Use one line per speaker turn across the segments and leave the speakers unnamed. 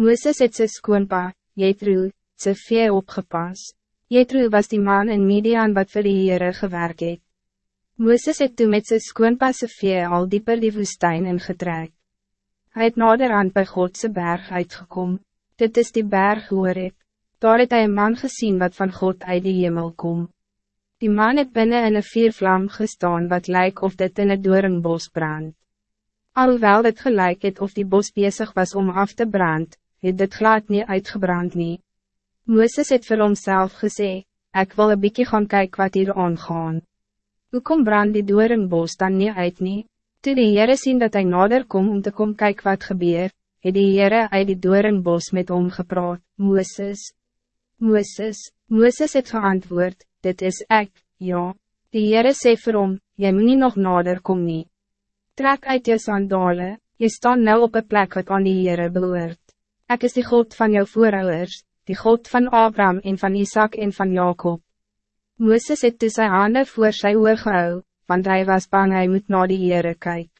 Mooses het sy skoonpa, Jethro, sy vee opgepas. Jethro was die man in Midian wat vir die Heere gewerk het. Mooses het toe met sy skoonpa sy vee al dieper die woestijn ingetrek. Hij het naderhand bij Godse berg uitgekom. Dit is die berg Horeb. Daar het hy een man gezien wat van God uit die hemel kom. Die man het binnen in een viervlam gestaan wat lijkt of dit in een doornbos brand. Alhoewel dit gelijk het of die bos bezig was om af te brand, het dit glad niet uitgebrand nie. Mooses het vir homself gesê, ek wil een bykie gaan kijken wat hier aangaan. Hoe kom brand die doornbos dan niet uit nie? Toe die Heere sien dat hij nader kom om te kom kijken wat gebeur, het die Heere uit die doornbos met hom gepraat, Mooses. Mooses, Mooses het geantwoord, dit is ik, ja. Die Heere sê vir hom, jy moet nie nog nader kom nie. Trek uit je sandale, je staan nou op een plek wat aan die Heere behoort. Ik is die God van jouw voorouders, die God van Abraham en van Isaac en van Jacob. Mooses het toe sy hande voor sy oor gehou, want hij was bang hij moet naar die Heere kyk.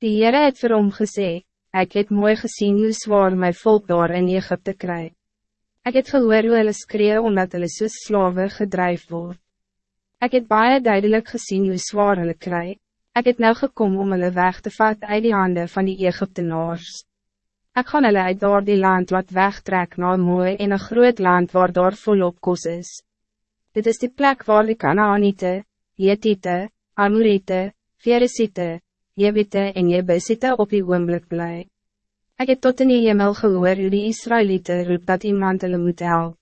Die Heere het vir hom gesê, ek het mooi gezien hoe zwaar my volk daar in Egypte kry. Ek het gehoor hoe hulle skree omdat hulle soos slawe gedrijf word. Ek het baie duidelijk gezien hoe zwaar hulle kry. Ik het nou gekom om hulle weg te vat uit die handen van die Egyptenaars. Ik gaan hulle uit door die land wat wegtrek na mooi en een groot land waar daar volop kos is. Dit is die plek waar die Kanaanite, Jetite, Amorite, Veresite, Jebite en Jebusite op die oomblik bly. Ik het tot in die hemel gehoor hoe die Israëlieten roep dat iemand hulle moet help.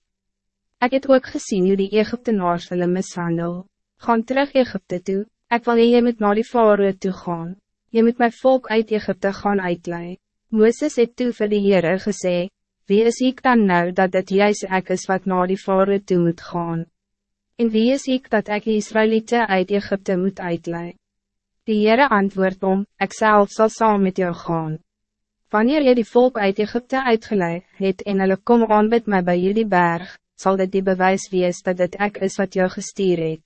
Ik het ook gezien hoe die Egyptenaars hulle mishandel. Gaan terug Egypte toe, Ik wil je met naar die Faroe toe gaan. Je moet mijn volk uit Egypte gaan uitlei. Moeses het toe vir die Heere gesê, Wie is ik dan nou dat het juist ek is wat naar die Faroe toe moet gaan? En wie is ik dat ik Israëlieten uit Egypte moet uitlei? Die Heere antwoord om, ik zelf zal saam met jou gaan. Wanneer je die volk uit Egypte uitgeleid het en hulle kom aan met mij bij jullie berg, zal dit die bewijs wees dat het ek is wat jou gestuur het.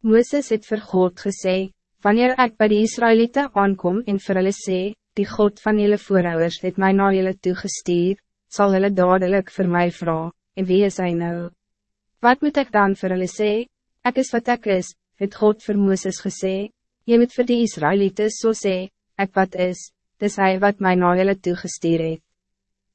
Mooses het vir God gesê, wanneer ik bij de Israëlieten aankom en vir hulle sê, die God van jullie voorouders het mij naar jullie toegestuur, zal hulle dadelijk voor mij vragen, en wie is hij nou? Wat moet ik dan voor hulle sê? Ek is wat ik is, het God vir Mooses gesê, je moet voor die Israëlieten so sê, ek wat is, dis hij wat mij naar jullie toegestuur het.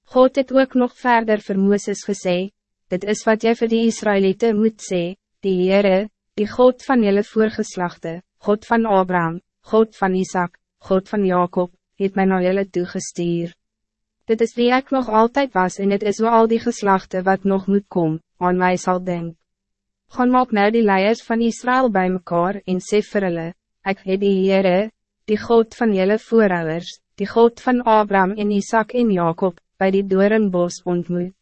God het ook nog verder vir Mooses gesê, dit is wat jij voor die Israëlieten moet sê, die Heere, die God van jullie voorgeslachten, God van Abraham, God van Isaac, God van Jacob, het mij naar jullie toegestuur. Dit is wie ik nog altijd was en het is wel al die geslachten wat nog moet komen, aan mij zal denk. Gaan maak nou die leiers van Israël bij mekaar en sê vir hulle, ek het die Heere, die God van jullie voorouders, die God van Abraham en Isaac en Jacob, bij die doornbos ontmoet.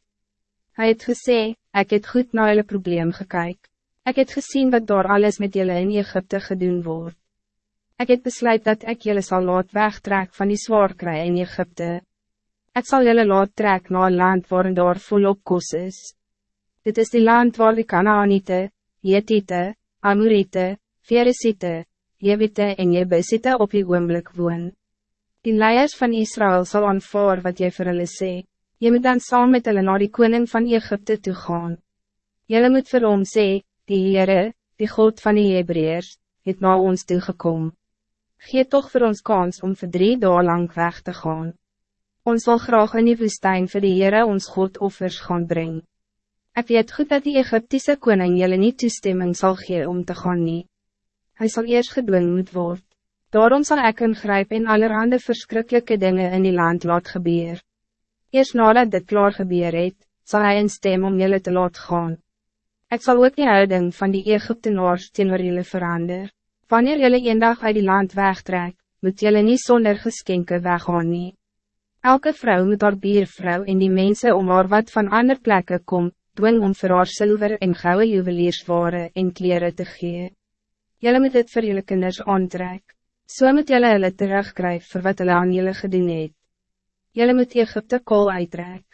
Hij het gesê, ek het goed naar jullie probleem gekyk. Ik heb gezien wat door alles met jullie in Egypte gedoen wordt. Ik heb besluit dat ik jullie zal laat wegtrek van die zwaarkrij in Egypte. Ik zal jullie laat trek naar een land waar daar volop kos is. Dit is die land waar de Canaanite, Jetite, Amorite, Veresite, Jebite en Jebusite op die oomblik woon. Die leiers van Israël zal aanvaar wat jy vir hulle sê. Jy moet dan saam met hulle naar die koning van Egypte toe gaan. Jylle moet vir hom sê, die Heere, die God van die Hebreërs, het na ons toegekom. Geet toch voor ons kans om voor drie dagen lang weg te gaan. Ons wil graag in die woestijn voor die Heere ons God offers gaan brengen. Ik weet goed dat die Egyptische koning jullie niet toestemming zal geven om te gaan nie. Hij zal eerst gedwongen moet worden. Daarom zal ik ingrijpen in allerhande verschrikkelijke dingen in die land laat gebeuren. Eerst nadat dit klaar gebeur het, zal hij een stem om jullie te laat gaan. Ik zal ook die houding van die Egyptenaars teenoor jullie verander. Wanneer jullie een dag uit die land wegtrek, moet jullie niet zonder geskenke weggaan nie. Elke vrouw moet haar biervrouw en die mensen om haar wat van ander plekken kom, dwing om vir haar zilver en gouden juwelierswaren en kleren te gee. Jullie moet dit voor jullie kinders aantrek. So moet jullie hulle terugkrijgen voor wat hulle aan jullie gedoen het. Jullie moet Egypte kool uittrek.